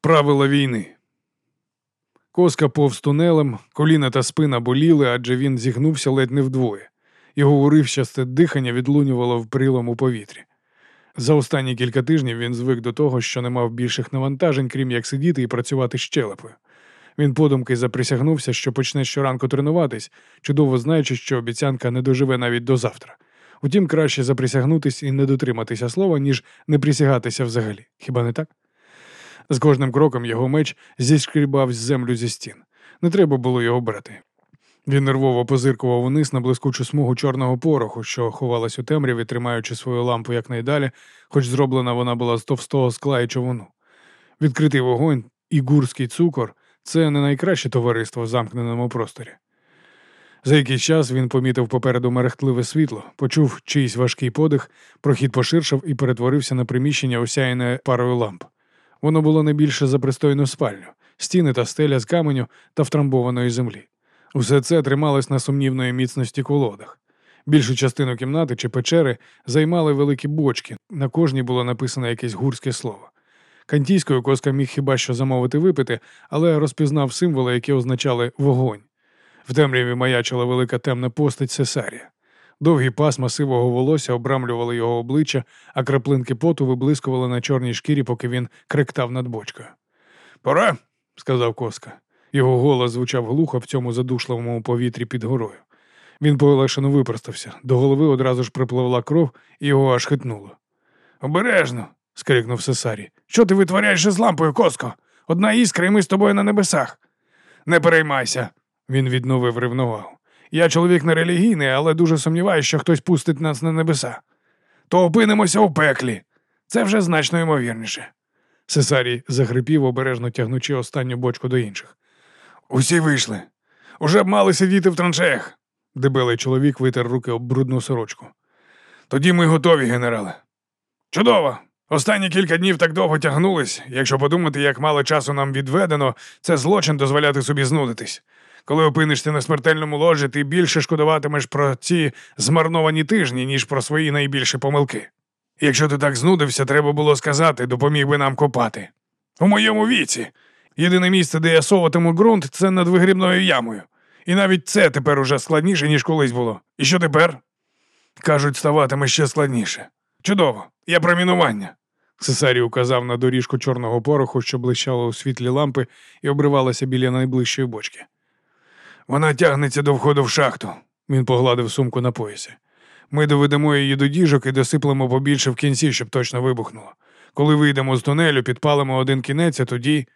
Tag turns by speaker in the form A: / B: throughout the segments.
A: Правила війни. Коска повз тунелем, коліна та спина боліли, адже він зігнувся ледь не вдвоє. Його уривчасте дихання відлунювало в прилому повітрі. За останні кілька тижнів він звик до того, що не мав більших навантажень, крім як сидіти і працювати щелепою. Він подумки заприсягнувся, що почне щоранку тренуватись, чудово знаючи, що обіцянка не доживе навіть до завтра. Утім, краще заприсягнутись і не дотриматися слова, ніж не присягатися взагалі. Хіба не так? З кожним кроком його меч зіскрібав землю зі стін. Не треба було його брати. Він нервово позиркував униз на блискучу смугу чорного пороху, що ховалась у темряві, тримаючи свою лампу якнайдалі, хоч зроблена вона була з товстого скла і човуну. Відкритий вогонь і гурський цукор це не найкраще товариство в замкненому просторі. За якийсь час він помітив попереду мерехтливе світло, почув чийсь важкий подих, прохід поширшав і перетворився на приміщення, осяяне парою ламп. Воно було не більше за пристойну спальню, стіни та стеля з каменю та втрамбованої землі. Усе це трималось на сумнівної міцності колодах. Більшу частину кімнати чи печери займали великі бочки, на кожній було написано якесь гурське слово. Кантійською коска міг хіба що замовити випити, але розпізнав символи, які означали вогонь. В темряві маячила велика темна постать Сесарія. Довгі пасма сивого волосся обрамлювали його обличчя, а краплинки поту виблискували на чорній шкірі, поки він криктав над бочкою. Пора, сказав коска. Його голос звучав глухо в цьому задушливому повітрі під горою. Він полегшено випростався. До голови одразу ж припливла кров і його аж хитнуло. Обережно. скрикнув Сесарій. Що ти витворяєш із лампою, коско? Одна іскра, і ми з тобою на небесах. Не переймайся, він відновив ревновагу. Я чоловік не релігійний, але дуже сумніваюся, що хтось пустить нас на небеса. То опинимося у пеклі. Це вже значно ймовірніше. Сесарій захрипів, обережно тягнучи останню бочку до інших. Усі вийшли. Уже б мали сидіти в траншеях. Дебелий чоловік витер руки об брудну сорочку. Тоді ми готові, генерале. Чудово! Останні кілька днів так довго тягнулись. Якщо подумати, як мало часу нам відведено, це злочин дозволяти собі знудитись. Коли опинишся на смертельному ложі, ти більше шкодуватимеш про ці змарновані тижні, ніж про свої найбільші помилки. Якщо ти так знудився, треба було сказати, допоміг би нам копати. У моєму віці. Єдине місце, де я соватиму ґрунт, це над вигрібною ямою. І навіть це тепер уже складніше, ніж колись було. І що тепер? Кажуть, ставатиме ще складніше. Чудово, я про мінування. Сесарій указав на доріжку чорного пороху, що блищало у світлі лампи і обривалася біля найближчої бочки. Вона тягнеться до входу в шахту. Він погладив сумку на поясі. Ми доведемо її до діжок і досиплемо побільше в кінці, щоб точно вибухнуло. Коли вийдемо з тунелю, підпалимо один кінець, а тоді.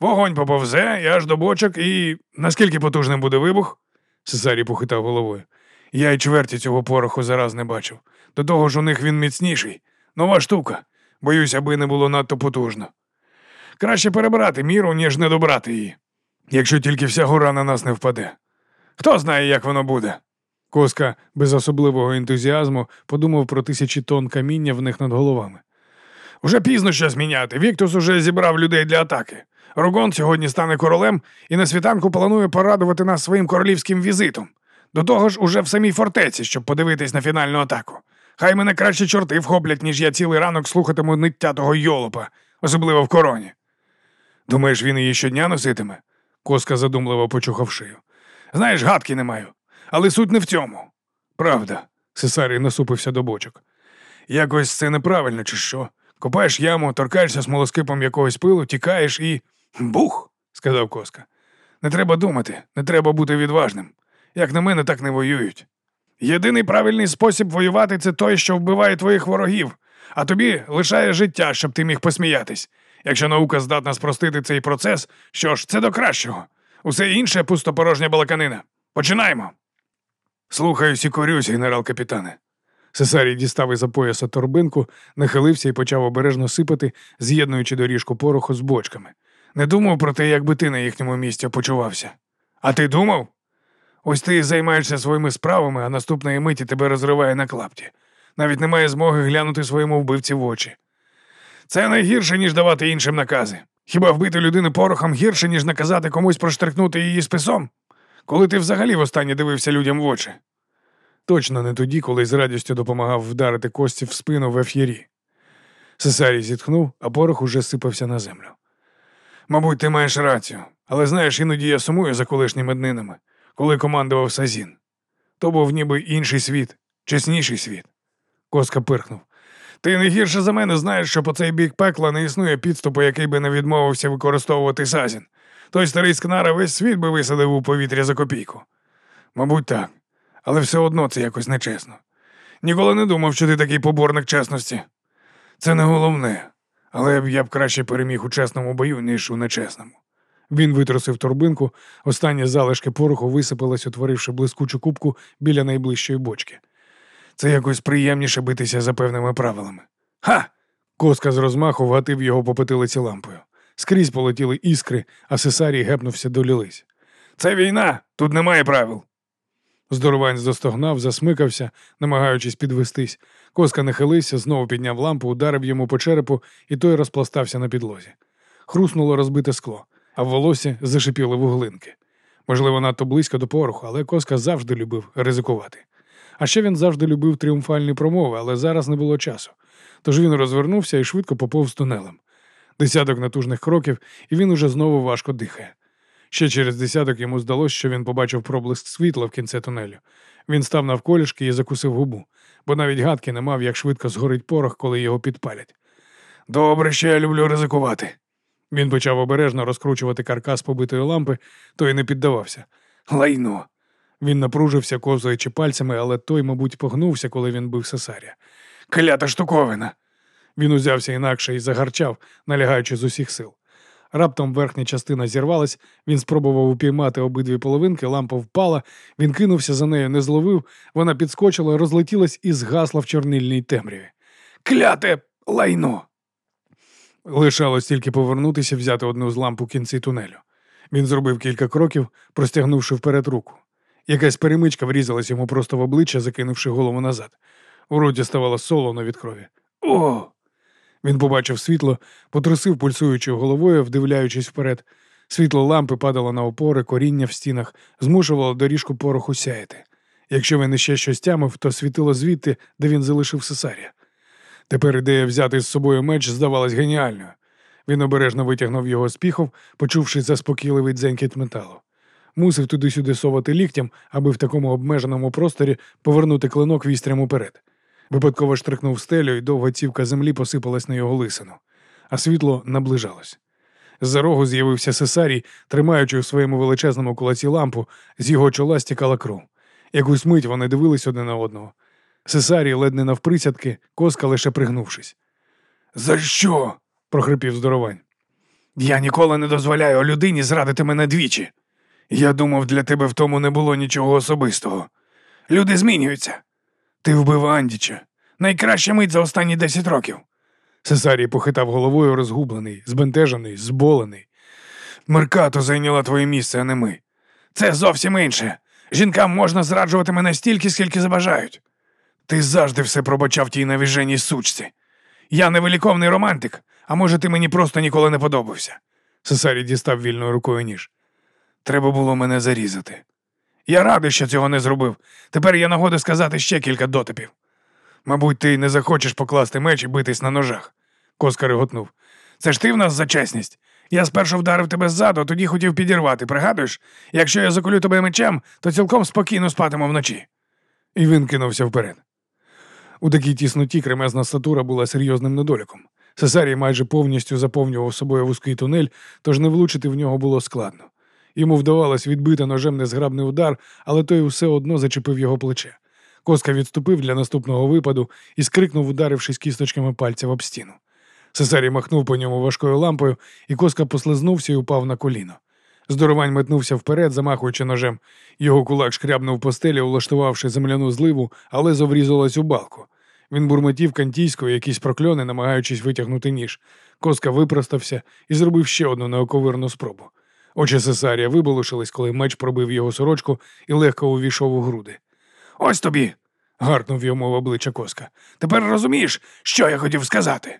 A: Вогонь поповзе, і аж до бочок, і наскільки потужним буде вибух? Сесарій похитав головою. Я й чверті цього пороху зараз не бачив. До того ж у них він міцніший. Нова штука. Боюсь, аби не було надто потужно. Краще перебрати міру, ніж не добрати її якщо тільки вся гора на нас не впаде. Хто знає, як воно буде? Коска без особливого ентузіазму подумав про тисячі тонн каміння в них над головами. Уже пізно щось міняти. Віктус уже зібрав людей для атаки. Рогон сьогодні стане королем і на світанку планує порадувати нас своїм королівським візитом. До того ж, уже в самій фортеці, щоб подивитись на фінальну атаку. Хай мене краще чорти вхоплять, ніж я цілий ранок слухатиму ниття того йолопа, особливо в короні. Думаєш, він її щодня носитиме? Коска задумливо почухав шию. Знаєш, гадки не маю. Але суть не в цьому. Правда, Сесарій насупився до бочок. Якось це неправильно, чи що? Копаєш яму, торкаєшся смолоскипом якогось пилу, тікаєш і. Бух! сказав коска. Не треба думати, не треба бути відважним. Як на мене, так не воюють. Єдиний правильний спосіб воювати це той, що вбиває твоїх ворогів, а тобі лишає життя, щоб ти міг посміятись. Якщо наука здатна спростити цей процес, що ж, це до кращого. Усе інше пустопорожня балаканина. Починаємо. Слухаюсь і корюсь, генерал капітане. Сесарій дістав із за пояса торбинку, нахилився і почав обережно сипати, з'єднуючи доріжку пороху з бочками. Не думав про те, як би ти на їхньому місці почувався. А ти думав? Ось ти займаєшся своїми справами, а наступної миті тебе розриває на клапті. Навіть немає змоги глянути своєму вбивці в очі. Це найгірше, ніж давати іншим накази. Хіба вбити людину порохом гірше, ніж наказати комусь проштрикнути її списом? Коли ти взагалі востаннє дивився людям в очі? Точно не тоді, коли з радістю допомагав вдарити кості в спину в еф'єрі. Сесарій зітхнув, а порох уже сипався на землю. Мабуть, ти маєш рацію, але знаєш, іноді я сумую за колишніми днинами, коли командував Сазін. То був ніби інший світ, чесніший світ. Коска пирхнув. Ти не гірше за мене знаєш, що по цей бік пекла не існує підступу, який би не відмовився використовувати Сазін. Той старий скнара весь світ би висадив у повітря за копійку. Мабуть, так, але все одно це якось нечесно. Ніколи не думав, що ти такий поборник чесності. Це не головне, але я б краще переміг у чесному бою, ніж у нечесному. Він витрусив торбинку, останні залишки пороху висипались, утворивши блискучу кубку біля найближчої бочки. Це якось приємніше битися за певними правилами. Ха! Коска з розмаху вгатив його по потилиці лампою. Скрізь полетіли іскри, а Сесарій гепнувся до лілиць. Це війна, тут немає правил. Здоровань застогнав, засмикався, намагаючись підвестись. Коска нахилився, знову підняв лампу, ударив йому по черепу, і той розпластався на підлозі. Хруснуло розбите скло, а в волосі зашипіли вуглинки. Можливо, надто близько до пороху, але коска завжди любив ризикувати. А ще він завжди любив тріумфальні промови, але зараз не було часу. Тож він розвернувся і швидко поповз тунелем. Десяток натужних кроків, і він уже знову важко дихає. Ще через десяток йому здалося, що він побачив проблиск світла в кінці тунелю. Він став навколішки і закусив губу, бо навіть гадки не мав, як швидко згорить порох, коли його підпалять. Добре, що я люблю ризикувати. Він почав обережно розкручувати каркас побитої лампи, той не піддавався. Лайно. Він напружився, ковзаючи пальцями, але той, мабуть, погнувся, коли він бив Сесарія. Клята штуковина. Він узявся інакше і загарчав, налягаючи з усіх сил. Раптом верхня частина зірвалась, він спробував упіймати обидві половинки, лампа впала, він кинувся за нею, не зловив, вона підскочила, розлетілась і згасла в чорнильній темряві. Кляте лайно! Лишалось тільки повернутися, взяти одну з ламп у кінці тунелю. Він зробив кілька кроків, простягнувши вперед руку. Якась перемичка врізалась йому просто в обличчя, закинувши голову назад. У роті ставало солоно від крові. О! Він побачив світло, потрусив пульсуючою головою, вдивляючись вперед. Світло лампи падало на опори, коріння в стінах, змушувало доріжку пороху сяяти. Якщо він іще щось тямив, то світило звідти, де він залишив Сесарія. Тепер ідея взяти з собою меч здавалась геніальною. Він обережно витягнув його з піхов, почувши заспокійливий дзенькіт металу. Мусив туди-сюди совати ліктям, аби в такому обмеженому просторі повернути клинок вістрям уперед. Випадково штрикнув стелю, і довга цівка землі посипалась на його лисину, а світло наближалось. З-за рогу з'явився Сесарій, тримаючи у своєму величезному кулаці лампу, з його чола стікала кров. Якусь мить вони дивились один на одного. Сесарій ледь не навприсядки, коска лише пригнувшись. За що? прохрипів здоровань. Я ніколи не дозволяю людині зрадити мене двічі. Я думав, для тебе в тому не було нічого особистого. Люди змінюються. Ти вбив Андіча. Найкраща мить за останні десять років. Сесарій похитав головою розгублений, збентежений, зболений. Меркато зайняла твоє місце, а не ми. Це зовсім інше. Жінкам можна зраджувати мене стільки, скільки забажають. Ти завжди все пробачав тій навіженій сучці. Я невеликовний романтик, а може, ти мені просто ніколи не подобався. Сесарій дістав вільною рукою ніж. Треба було мене зарізати. Я радий, що цього не зробив. Тепер є нагода сказати ще кілька дотипів. Мабуть, ти не захочеш покласти меч і битись на ножах, Коска реготнув. Це ж ти в нас за чесність. Я спершу вдарив тебе ззаду, а тоді хотів підірвати. Пригадуєш? Якщо я заколю тебе мечем, то цілком спокійно спатиму вночі. І він кинувся вперед. У такій тісноті кремезна статура була серйозним недоліком. Сесарій майже повністю заповнював собою вузький тунель, тож не влучити в нього було складно. Йому вдавалось відбити ножем незграбний удар, але той усе одно зачепив його плече. Коска відступив для наступного випаду і скрикнув, ударившись кісточками пальців об стіну. Сесарій махнув по ньому важкою лампою, і коска послизнувся і упав на коліно. Здоровань метнувся вперед, замахуючи ножем. Його кулак шкрябнув по стелі, улаштувавши земляну зливу, але зоврізалась у балку. Він бурмотів кантійською якісь прокльони, намагаючись витягнути ніж. Коска випростався і зробив ще одну неоковирну спробу. Очі Сесарія виболушились, коли меч пробив його сорочку і легко увійшов у груди. Ось тобі. гаркнув йому в обличчя коска. Тепер розумієш, що я хотів сказати.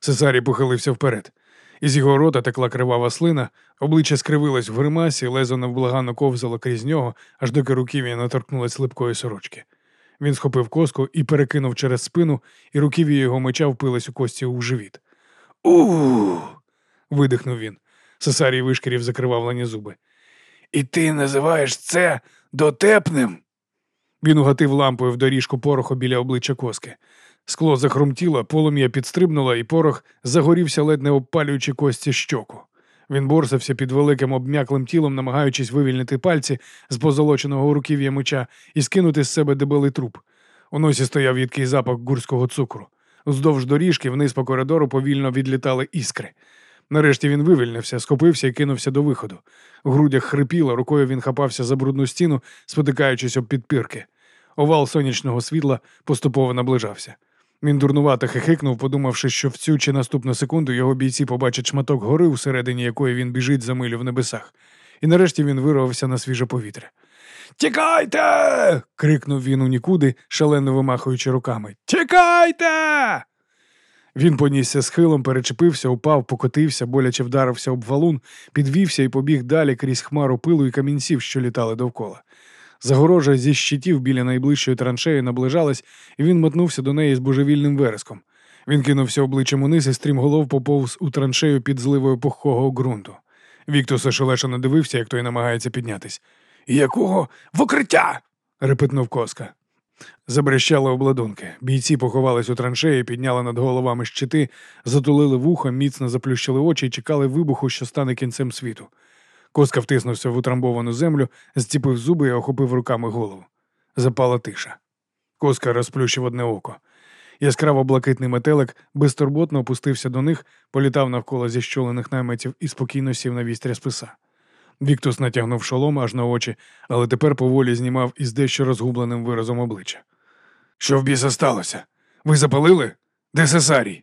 A: Сесарій похилився вперед. Із його рота текла кривава слина, обличчя скривилось в гримасі, лезо невблаганно ковзало крізь нього, аж доки руків'я наторкнулась липкої сорочки. Він схопив коску і перекинув через спину, і руків'я його меча впилась у кості у живіт. У. видихнув він. Сесарій вишкірів закривавлені зуби. І ти називаєш це дотепним? Він угатив лампою в доріжку пороху біля обличчя коски. Скло захрумтіло, полум'я підстрибнуло, і порох загорівся, ледь не обпалюючи кості щоку. Він борсався під великим обм'яклим тілом, намагаючись вивільнити пальці з позолоченого руків'я меча і скинути з себе дебелий труп. У носі стояв їдкий запах гурського цукру. Уздовж доріжки вниз по коридору повільно відлітали іскри. Нарешті він вивільнився, схопився і кинувся до виходу. У грудях хрипіло, рукою він хапався за брудну стіну, спотикаючись об підпірки. Овал сонячного світла поступово наближався. Він дурнувато хихикнув, подумавши, що в цю чи наступну секунду його бійці побачать шматок гори, всередині якої він біжить за милю в небесах. І нарешті він вирвався на свіже повітря. Тікайте. крикнув він у нікуди, шалено вимахуючи руками. Тікайте. Він понісся схилом, перечепився, упав, покотився, боляче вдарився об валун, підвівся і побіг далі крізь хмару пилу і камінців, що літали довкола. Загорожа зі щитів біля найближчої траншеї наближалась, і він мотнувся до неї з божевільним вереском. Він кинувся обличчям униз і стрімголов поповз у траншею під зливою пухкого ґрунту. Віктус ошелешено дивився, як той намагається піднятись. Якого в укриття? репетнув коска. Забрещали обладунки. Бійці поховались у траншеї, підняли над головами щити, затулили вуха, міцно заплющили очі і чекали вибуху, що стане кінцем світу. Коска втиснувся в утрамбовану землю, зціпив зуби і охопив руками голову. Запала тиша. Коска розплющив одне око. Яскраво блакитний метелик безтурботно опустився до них, політав навколо зіщолених наметів і спокійно сів на вістря списа. Віктус натягнув шолом аж на очі, але тепер поволі знімав із дещо розгубленим виразом обличчя. Що в біса сталося? Ви запалили? Де Сесарій?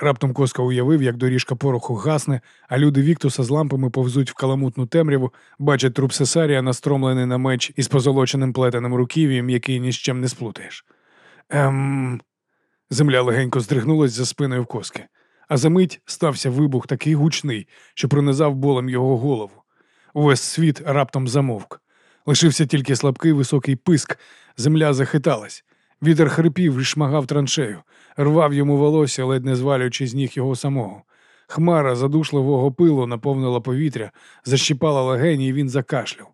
A: Раптом коска уявив, як доріжка пороху гасне, а люди Віктуса з лампами повзуть в каламутну темряву, бачать труп Сесарія, настромлений на меч із позолоченим плетеним руків'ям, який ні з чим не сплутаєш. Ем. Земля легенько здригнулась за спиною в коски, а за мить стався вибух такий гучний, що пронизав болем його голову. Увесь світ раптом замовк. Лишився тільки слабкий високий писк, земля захиталась. Вітер хрипів і шмагав траншею, рвав йому волосся, ледь не звалюючи з ніг його самого. Хмара задушливого пилу наповнила повітря, защіпала легені, і він закашляв.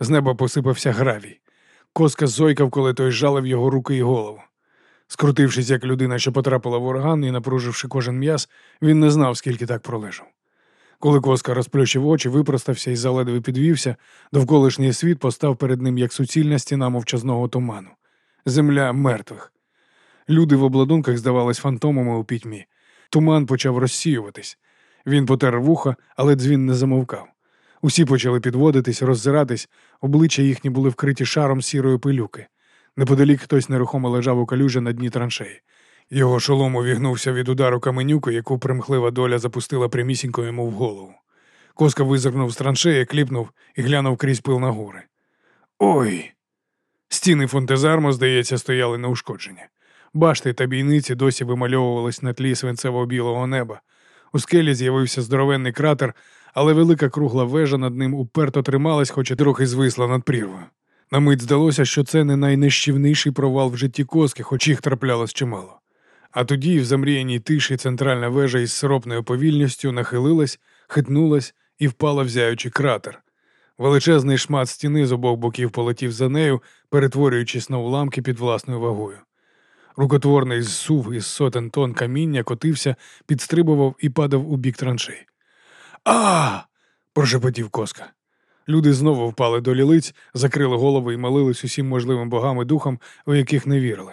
A: З неба посипався гравій. Коска зойкав, коли той жалив його руки і голову. Скрутившись, як людина, що потрапила в ураган і напруживши кожен м'яз, він не знав, скільки так пролежав. Коли коска розплющив очі, випростався і заледве підвівся, довколишній світ постав перед ним як суцільна стіна мовчазного туману. Земля мертвих. Люди в обладунках здавались фантомами у пітьмі. Туман почав розсіюватись. Він потер вуха, але дзвін не замовкав. Усі почали підводитись, роззиратись, обличчя їхні були вкриті шаром сірої пилюки. Неподалік хтось нерухомо лежав у калюжі на дні траншеї. Його шолом увігнувся від удару каменюку, яку примхлива доля запустила прямісінько йому в голову. Коска визирнув з траншеї, кліпнув і глянув крізь пил на гори. Ой! Стіни фонтезармо, здається, стояли неушкоджені. Башти та бійниці досі вимальовувались на тлі свинцево білого неба. У скелі з'явився здоровенний кратер, але велика кругла вежа над ним уперто трималась, хоч і трохи звисла над прірвою. На мить здалося, що це не найнищівніший провал в житті коски, хоч їх траплялось чимало. А тоді в замріяній тиші центральна вежа із сиропною повільністю нахилилась, хитнулась і впала в зяючий кратер. Величезний шмат стіни з обох боків полетів за нею, перетворюючись на уламки під власною вагою. Рукотворний зсув із сотен тонн каміння котився, підстрибував і падав у бік траншей. А! прошепотів коска. Люди знову впали до лілиць, закрили голови і молились усім можливим богам і духам, у яких не вірили.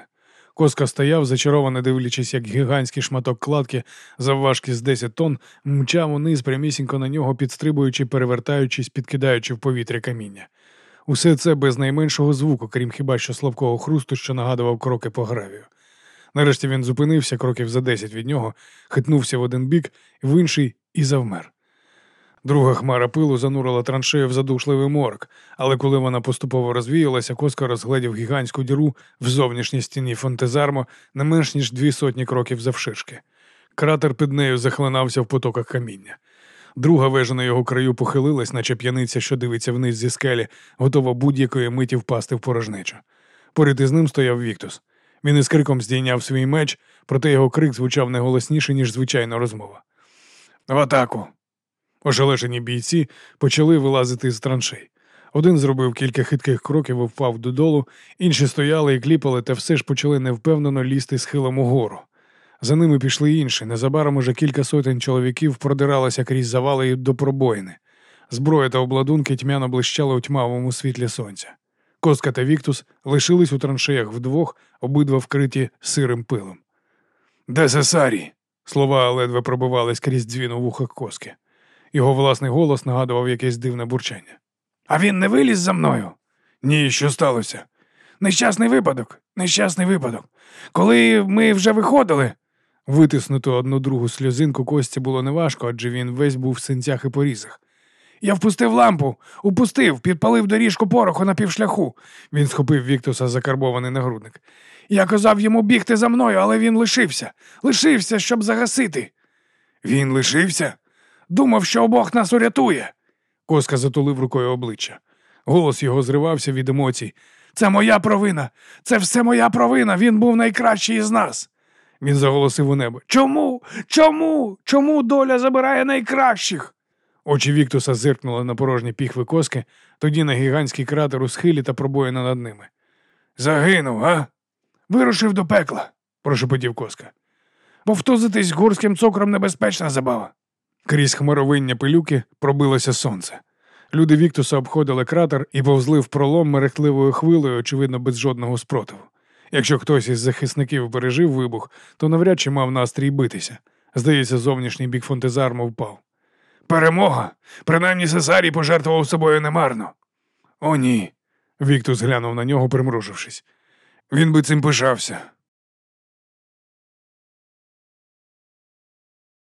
A: Коска стояв, зачаровано дивлячись, як гігантський шматок кладки, завважки з 10 тонн, мчав униз прямісінько на нього, підстрибуючи, перевертаючись, підкидаючи в повітря каміння. Усе це без найменшого звуку, крім хіба що слабкого хрусту, що нагадував кроки по гравію. Нарешті він зупинився кроків за десять від нього, хитнувся в один бік, в інший і завмер. Друга хмара пилу занурила траншею в задушливий морок, але коли вона поступово розвіялася, коска розгледів гігантську діру в зовнішній стіні фонтезармо не менш ніж дві сотні кроків завширшки. Кратер під нею захлинався в потоках каміння. Друга вежа на його краю похилилась, наче п'яниця, що дивиться вниз зі скелі, готова будь-якої миті впасти в порожнечу. Поряд із ним стояв Віктус. Він із криком здійняв свій меч, проте його крик звучав не голосніше, ніж звичайна розмова. В атаку! Ошелешені бійці почали вилазити з траншей. Один зробив кілька хитких кроків і впав додолу, інші стояли і кліпали, та все ж почали невпевнено лізти схилом угору. За ними пішли інші. Незабаром уже кілька сотень чоловіків продиралися крізь завали до пробоїни. Зброя та обладунки тьмяно блищали у тьмавому світлі сонця. Коска та Віктус лишились у траншеях вдвох, обидва вкриті сирим пилом. Де Сесарій? Слова ледве пробивались крізь дзвін у вухах коски. Його власний голос нагадував якесь дивне бурчання. А він не виліз за мною? Ні, що сталося? Нещасний випадок, нещасний випадок. Коли ми вже виходили. Витиснути одну другу сльозинку кості було неважко, адже він весь був в синцях і порізах. Я впустив лампу, упустив, підпалив доріжку пороху на півшляху. Він схопив Віктуса закарбований нагрудник. Я казав йому бігти за мною, але він лишився. Лишився, щоб загасити. Він лишився? Думав, що обох нас урятує. Коска затулив рукою обличчя. Голос його зривався від емоцій. Це моя провина, це все моя провина. Він був найкращий із нас. Він заголосив у небо. Чому? Чому? Чому доля забирає найкращих? Очі Віктуса зиркнули на порожні піхви коски, тоді на гігантський кратер у схилі та пробоїна над ними. Загинув, а? Вирушив до пекла, прошепотів коска. Повтузитись гурським цукром небезпечна забава. Крізь хмаровиння пилюки пробилося сонце. Люди Віктуса обходили кратер і повзли в пролом мерехтливою хвилею, очевидно, без жодного спротиву. Якщо хтось із захисників пережив вибух, то навряд чи мав настрій битися. Здається, зовнішній бік фонтезарму впав. Перемога! Принаймні Сесарій пожертвував собою немарно. О, ні. Віктус глянув на нього, примружившись. Він би цим пишався.